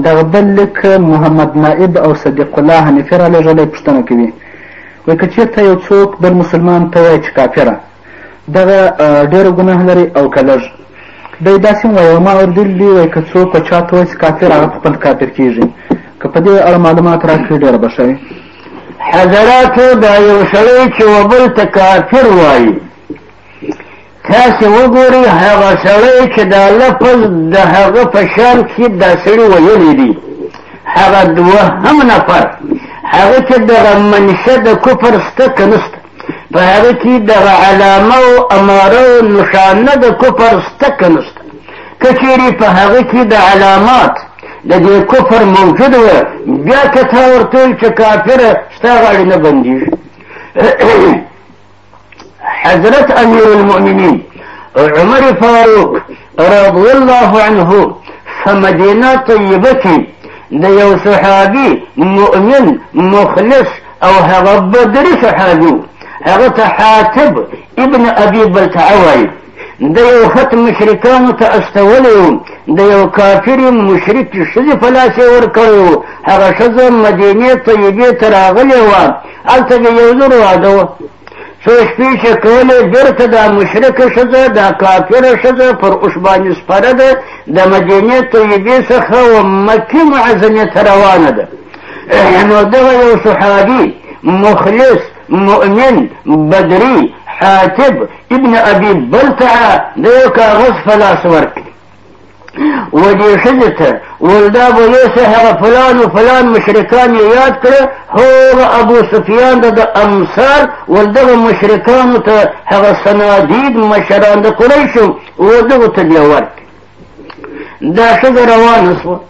دغه بل لیک محمد نائب او صدیق الله حنیفي رالېږلی پوښتنه کوي وایي که چېرته یو څوک بل مسلمان ته وایي چې کافره دغه ډېره ګناه لري او که لږ دی داسې هم وایي ما اورېدلي دي وایي که څوک په چا ته وایي چې کافر هغه خپل کافر کېږي که په دې اړه معلومات راکړي ډېره به ښه وي حضراتو دا یو سړی چې و بل ته کافر وایي تاسې وګورئ هغه سړی چې دا لفظ د هغه په شان کې دا سړي ویلی دی هغه دوهم نفر هغه کې دغه منشه د کفر شته که نشته په هغه کې دغه علامه او اماره او نشانه د کفر شته که نشته که چیرې په هغه کې د علامات د دې کفر موجود و بیا که تا ورته چې کافر ستا غاړې نه بندېږي حضرت امیر المؤمنین عمر فاروق رضی الله عنه په مدینه طیبه کې د یو صحابي مؤمن مخلص او هغه بدري صحابي هغه ته حاتب ابن ابي بلتعه وایي د یو حت مشرکانو ته استولی و د یو کافر مشرک ښځې په لاس یې ورکړی و هغه ښځه مدینې طیبې ته راغلې وه هلته د یو زر واده وه څو شپې چې کولې بېرته دا مشرکه ښځه دا کافره ښځه پر اوښ باندې سپره ده د مدینې طیبې څخه و مکې معظمې ته روانه ده نو دغه یو صحابي مخلص مؤمن بدری حاتب ابن ابي بلتعه د یو کاغذ په لاس ورکړي و دې ښځې ته ویل دا به یوسې هغه فلان و فلان مشرکان یې یاد کړه هغه ابو سفیان د د امثال ول دغه مشرکانو ته هغه صنادید مشران د قریشو و دغو ته بیا ورکړي دا ښځه روانه سوه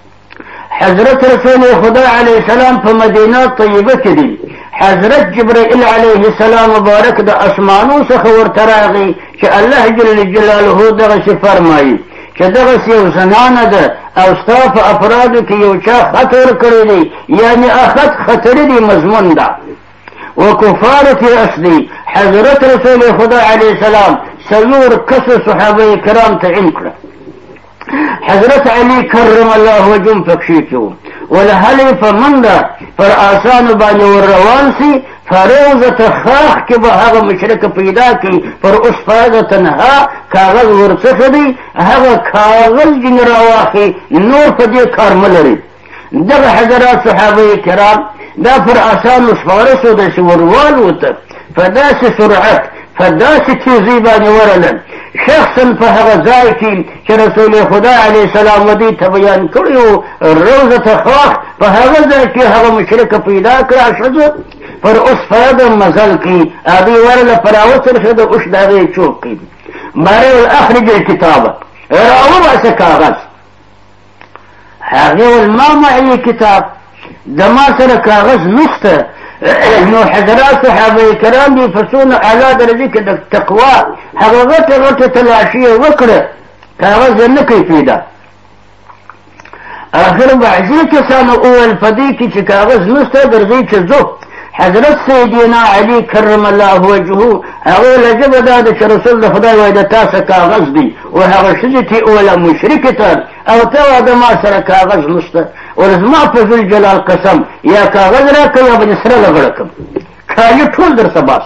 حضرت رسول خدا علیه السلام په مدینه طیبه کې دي حضرت جبرائیل علیه السلام مبارک د اسمانو څخه ورته راغی چې الله جل جلاله دغسې فرمایي چې دغسې یو زنانه ده او ستا په افرادو کې یو چا خط ورکړی دی یعنې اخط خطرې دی مضمون ده وكفارة الأصل حضرت رسول خدا عليه السلام سيور كسر صحابة كرام تعين كرام حضرت علی کرم الله وجم پکښې کې وو ولهلې په منډه پر آسانو باندې ور روان سي فروزه ته خاخ کې به هغه مشرک پیدا کړي پر اوس فازه تنها کاغذ ورڅخه دی هغه کاغذ جن راواخي نور په دې کار ملري دغه حضرات صحابه کرام دا پر آسانو سپارسو د چې وروالوته په داسې سرعت په داسې تیزۍ باندې ورلل شخصا په هغه ځای کې چې رسول خدا علیه السلام ودی ته بیان کړی و روضة خواخ په هغه ځای کې هغه مشرکه پیدا کړه ښځه پر اوس فرد مزل کې هغې ورله په راوڅرخې د اوښ د هغې چوک کې بارې اخرج الکتابه راوباسه کاغذ هغه ول ما معي کتاب د ما سره کاغذ نشته نو حضرات صحابه کرام دي په څونه اعلی درجه کې د تقوا هغه غټه غټه تلاشي وکړه کاغذ نه کوي پیدا اخر بعضی کسانو اول په دې کې چې کاغذ نشته ګرځي چې زه حضرت سیدنا علی کرم الله وجهه هغه لجب دا د چې رسول د خدای وای د تاسو کاغذ دی او هغه شجه چې اوله مشرک ته او ته د ما سره کاغذ نشته او زما په ذل جلال قسم یا کاغذ را کوي بن سره لګړکم کالی ټول در سباس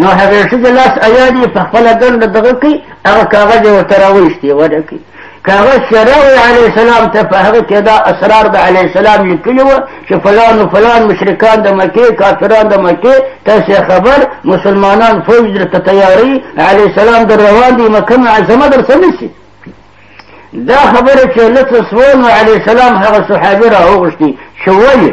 نو هغې ښځې لاس ایاد یې په خپله ګنډه دغه کوي هغه کاغذ یې ورته راویستې وده کوي کاغذ چې راوړي علیه السلام ته په هغه کې دا اسرار د علیه السلام لیکلي وه چې فلان و فلان مشرکان د مکې کافران د مکې تاسې خبر مسلمانان فوج درته تیاروي علیه السلام در روان دي مکه معظمه در څه نیسي دا خبره چې لته سوه نو علیه السلام هغه صحابي راوغوښتي چې ولې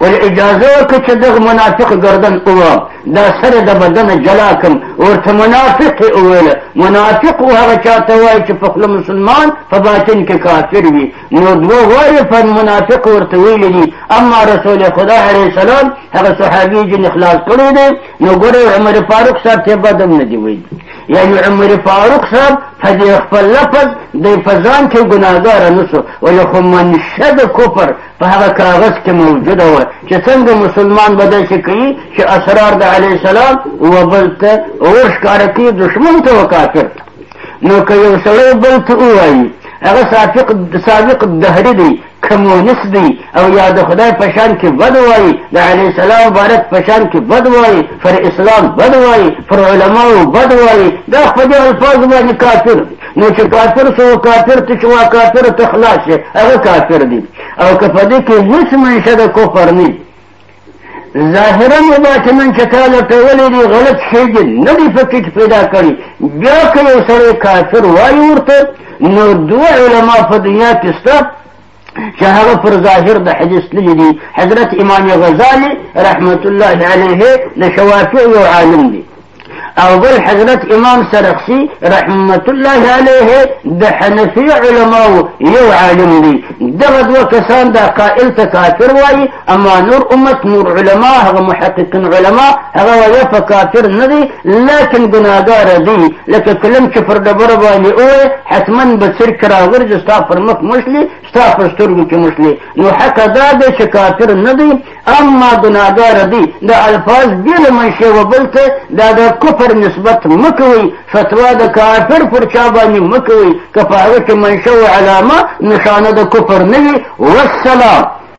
ول اجازه ورکړه چې دغه منافق ګردن ووام دا سره د بدنه جلا کړم ورته منافق یې وویل منافق و هغه چا ته وایي چې په خوله مسلمان په باطن کې کافر وي نو دوه وایې په منافق ورته ویلي دي اما رسول خدا علیه السلام هغه صحابي جن اخلاص کړی دی نو ګورې عمر فاروق صاحب ته بد هم نه دي ویلي یعنی عمر فاروق صاحب په دې خپل لفظ د په ځان کې ګناهګار نه شو ولې خو منشه د کفر په هغه کاغذ کې موجوده وه چې څنګه مسلمان به داسې کوي چې اسرار د علیه السلام و بل ته ورښکاره کوي دښمن ته و کافر ته نو که یو سړی بل ته ووایي هغه سابق سابق دهري دی کمونست دی او یا د خدای په شان کې بد وایي د علیه السلام مبارک په شان کې بد وایي پر اسلام بد وایي پر علماو بد وایي دا خو دې الفاظ باندې کافر دی نو چې کافر سو کافر ته شو کافر ته خلاص شي هغه کافر دي او که په دې کې هیڅ منشه د کفر نه ظاهرا او باطنا چې کاله ټولې دي غلط شي دي نه دي فکر پیدا کړي بیا که یو سړی کافر وایي ورته نو دوه علما په دنیا کې سته چې هغه پر ظاهر د حدیث تللي دي حضرت امام غزالي رحمت الله علیه د شوافع یو عالم دی او بل حضرت امام سرخسی رحمت الله علیه د حنفي علماو یو عالم دی دغه دوه کسان دا قائل ته کافر وایي اما نور امت نور علما هغه محققین علما هغه وایي په کافر نه دي لیکن ګناهګاره دي لکه کلم چې پر ډبره باندې ووایې حتما به څرک راغورځي ستا پر مخ مشلي ستا پر سترګو کې مشلي نو حقه دا دی چې کافر نه دی اما ګناهګاره دي دا الفاظ بې له منشې و بل ته دا د کفر نسبت مه کوئ فتوا د کافر پر چا باندې مه کوئ که په هغه کې منشه و علامه نشانه د کفر نه وي والسلام